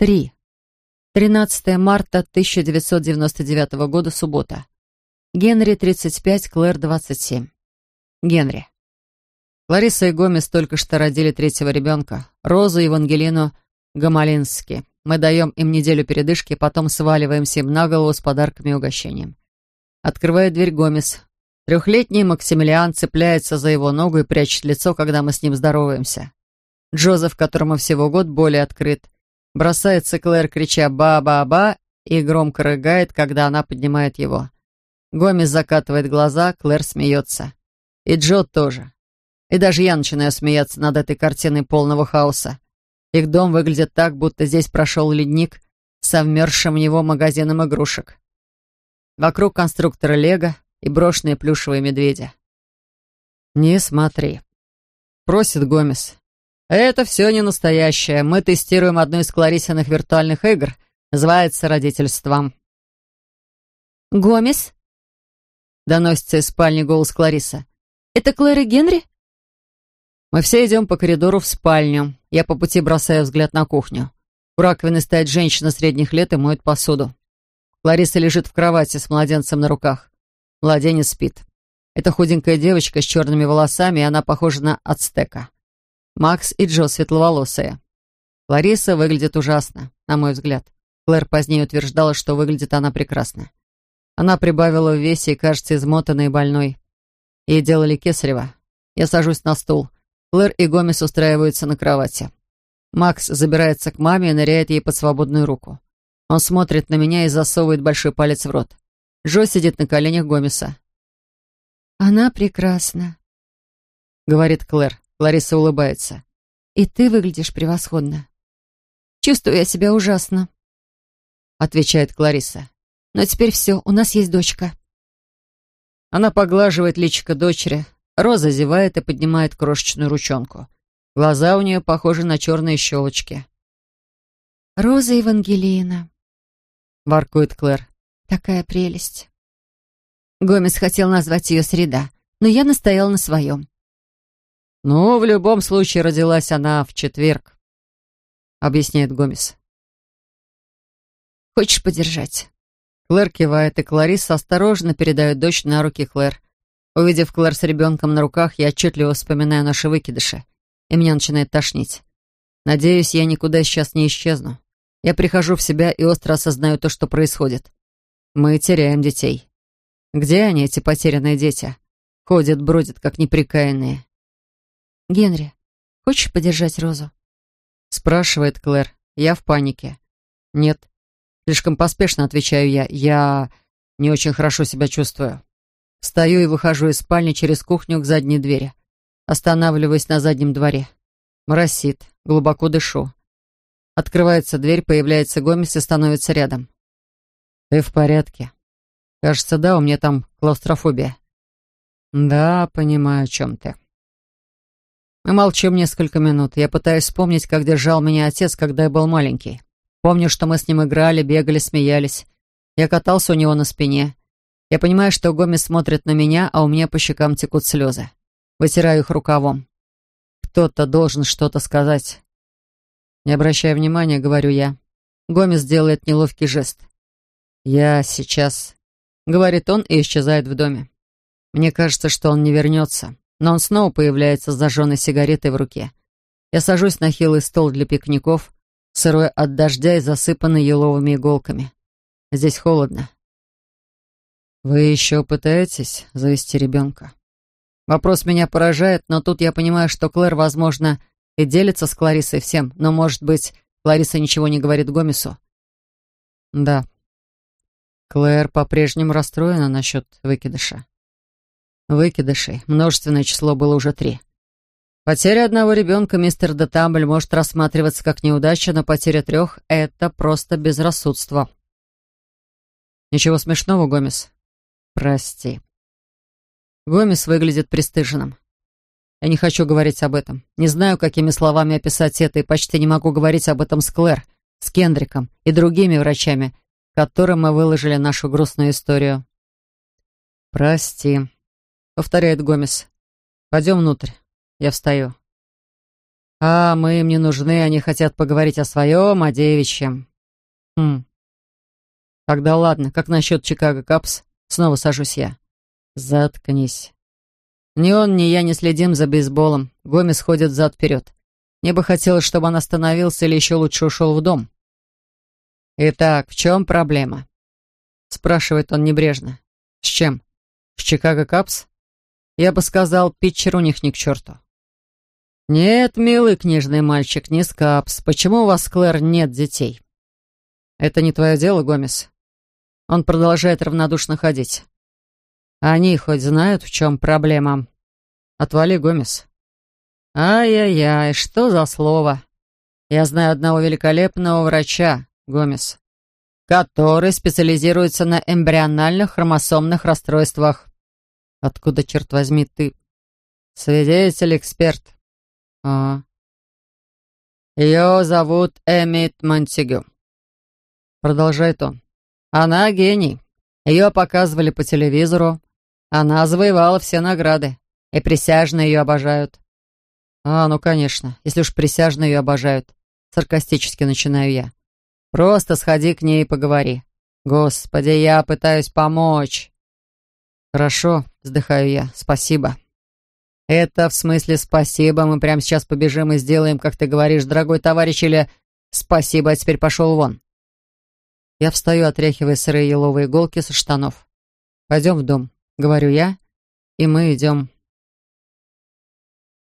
3. 13 марта 1999 года, суббота. Генри, 35, Клэр, 27. Генри. Лариса и Гомес только что родили третьего ребенка, Розу и Евангелину Гамалински. Мы даем им неделю передышки, потом сваливаемся им на голову с подарками и угощением. Открывает дверь Гомес. Трехлетний Максимилиан цепляется за его ногу и прячет лицо, когда мы с ним здороваемся. Джозеф, которому всего год, более открыт. Бросается Клэр, крича «ба-ба-ба» и громко рыгает, когда она поднимает его. Гомес закатывает глаза, Клэр смеется. И Джо тоже. И даже я начинаю смеяться над этой картиной полного хаоса. Их дом выглядит так, будто здесь прошел ледник с вмерзшим в него магазином игрушек. Вокруг конструктора Лего и брошенные плюшевые медведи. «Не смотри», — просит Гомес. «Это все не настоящее. Мы тестируем одну из Кларисиных виртуальных игр. Называется «Родительством». «Гомес?» — доносится из спальни голос Клариса. «Это Клэр и Генри?» Мы все идем по коридору в спальню. Я по пути бросаю взгляд на кухню. У раковины стоит женщина средних лет и моет посуду. Клариса лежит в кровати с младенцем на руках. Младенец спит. Это худенькая девочка с черными волосами, и она похожа на ацтека. Макс и Джо светловолосые. Лариса выглядит ужасно, на мой взгляд. Клэр позднее утверждала, что выглядит она прекрасно. Она прибавила в весе и кажется измотанной и больной. Ей делали кесарево. Я сажусь на стул. Клэр и Гомес устраиваются на кровати. Макс забирается к маме и ныряет ей под свободную руку. Он смотрит на меня и засовывает большой палец в рот. Джо сидит на коленях Гомеса. «Она прекрасна», — говорит Клэр. Лариса улыбается. «И ты выглядишь превосходно». «Чувствую я себя ужасно», — отвечает Клариса. «Но теперь все, у нас есть дочка». Она поглаживает личико дочери, Роза зевает и поднимает крошечную ручонку. Глаза у нее похожи на черные щелочки. «Роза Евангелина», — воркует Клэр. «Такая прелесть». Гомес хотел назвать ее «Среда», но я настоял на своем. «Ну, в любом случае родилась она в четверг», — объясняет Гомес. «Хочешь подержать?» Клэр кивает, и Кларисса осторожно передает дочь на руки Клэр. Увидев Клэр с ребенком на руках, я отчетливо вспоминаю наши выкидыши, и меня начинает тошнить. Надеюсь, я никуда сейчас не исчезну. Я прихожу в себя и остро осознаю то, что происходит. Мы теряем детей. Где они, эти потерянные дети? Ходят, бродят, как неприкаянные. «Генри, хочешь подержать Розу?» Спрашивает Клэр. Я в панике. «Нет». Слишком поспешно отвечаю я. Я не очень хорошо себя чувствую. Встаю и выхожу из спальни через кухню к задней двери. Останавливаюсь на заднем дворе. Моросит. Глубоко дышу. Открывается дверь, появляется Гомес и становится рядом. «Ты в порядке?» «Кажется, да, у меня там клаустрофобия». «Да, понимаю, о чем ты». Мы молчим несколько минут. Я пытаюсь вспомнить, как держал меня отец, когда я был маленький. Помню, что мы с ним играли, бегали, смеялись. Я катался у него на спине. Я понимаю, что Гомес смотрит на меня, а у меня по щекам текут слезы. Вытираю их рукавом. Кто-то должен что-то сказать. Не обращая внимания, говорю я. Гомес делает неловкий жест. «Я сейчас...» — говорит он и исчезает в доме. Мне кажется, что он не вернется, но он снова появляется с зажженной сигаретой в руке. Я сажусь на хилый стол для пикников, сырой от дождя и засыпанный еловыми иголками. Здесь холодно. «Вы еще пытаетесь завести ребенка?» Вопрос меня поражает, но тут я понимаю, что Клэр, возможно, и делится с Кларисой всем, но, может быть, Клариса ничего не говорит Гомесу. Да. Клэр по-прежнему расстроена насчет выкидыша. Выкидышей. Множественное число было уже три. Потеря одного ребенка мистер Детамбль может рассматриваться как неудача, но потеря трех — это просто безрассудство. Ничего смешного, Гомес? «Прости». Гомес выглядит пристыженным. Я не хочу говорить об этом. Не знаю, какими словами описать это, и почти не могу говорить об этом с Клэр, с Кендриком и другими врачами, которым мы выложили нашу грустную историю. «Прости», — повторяет Гомес. «Пойдем внутрь». Я встаю. А мы им не нужны, они хотят поговорить о своем, о девичьем. Хм. Тогда ладно, как насчет Чикаго Капс? Снова сажусь я. Заткнись. Ни он, ни я не следим за бейсболом. Гомес ходит зад-вперед. Мне бы хотелось, чтобы он остановился или еще лучше ушел в дом. «Итак, в чем проблема?» Спрашивает он небрежно. «С чем? С Чикаго Капс?» Я бы сказал, питчер у них ни к черту. «Нет, милый книжный мальчик, не с Капс. Почему у вас, Клэр, нет детей?» «Это не твое дело, Гомес». Он продолжает равнодушно ходить. «Они хоть знают, в чем проблема?» «Отвали, Гомес». «Ай-яй-яй, что за слово? Я знаю одного великолепного врача, Гомес, который специализируется на эмбриональных хромосомных расстройствах. Откуда, черт возьми, ты? Свидетель-эксперт. А. Ее зовут Эмит Монтигю. Продолжает он. Она гений. Ее показывали по телевизору. Она завоевала все награды. И присяжные ее обожают. А, ну конечно, если уж присяжные ее обожают. Саркастически начинаю я. Просто сходи к ней и поговори. Господи, я пытаюсь помочь. Хорошо, вздыхаю я. Спасибо. Это в смысле спасибо. Мы прямо сейчас побежим и сделаем, как ты говоришь, дорогой товарищ, или спасибо, а теперь пошел вон. Я встаю, отряхивая сырые еловые иголки со штанов. Пойдем в дом, говорю я, и мы идем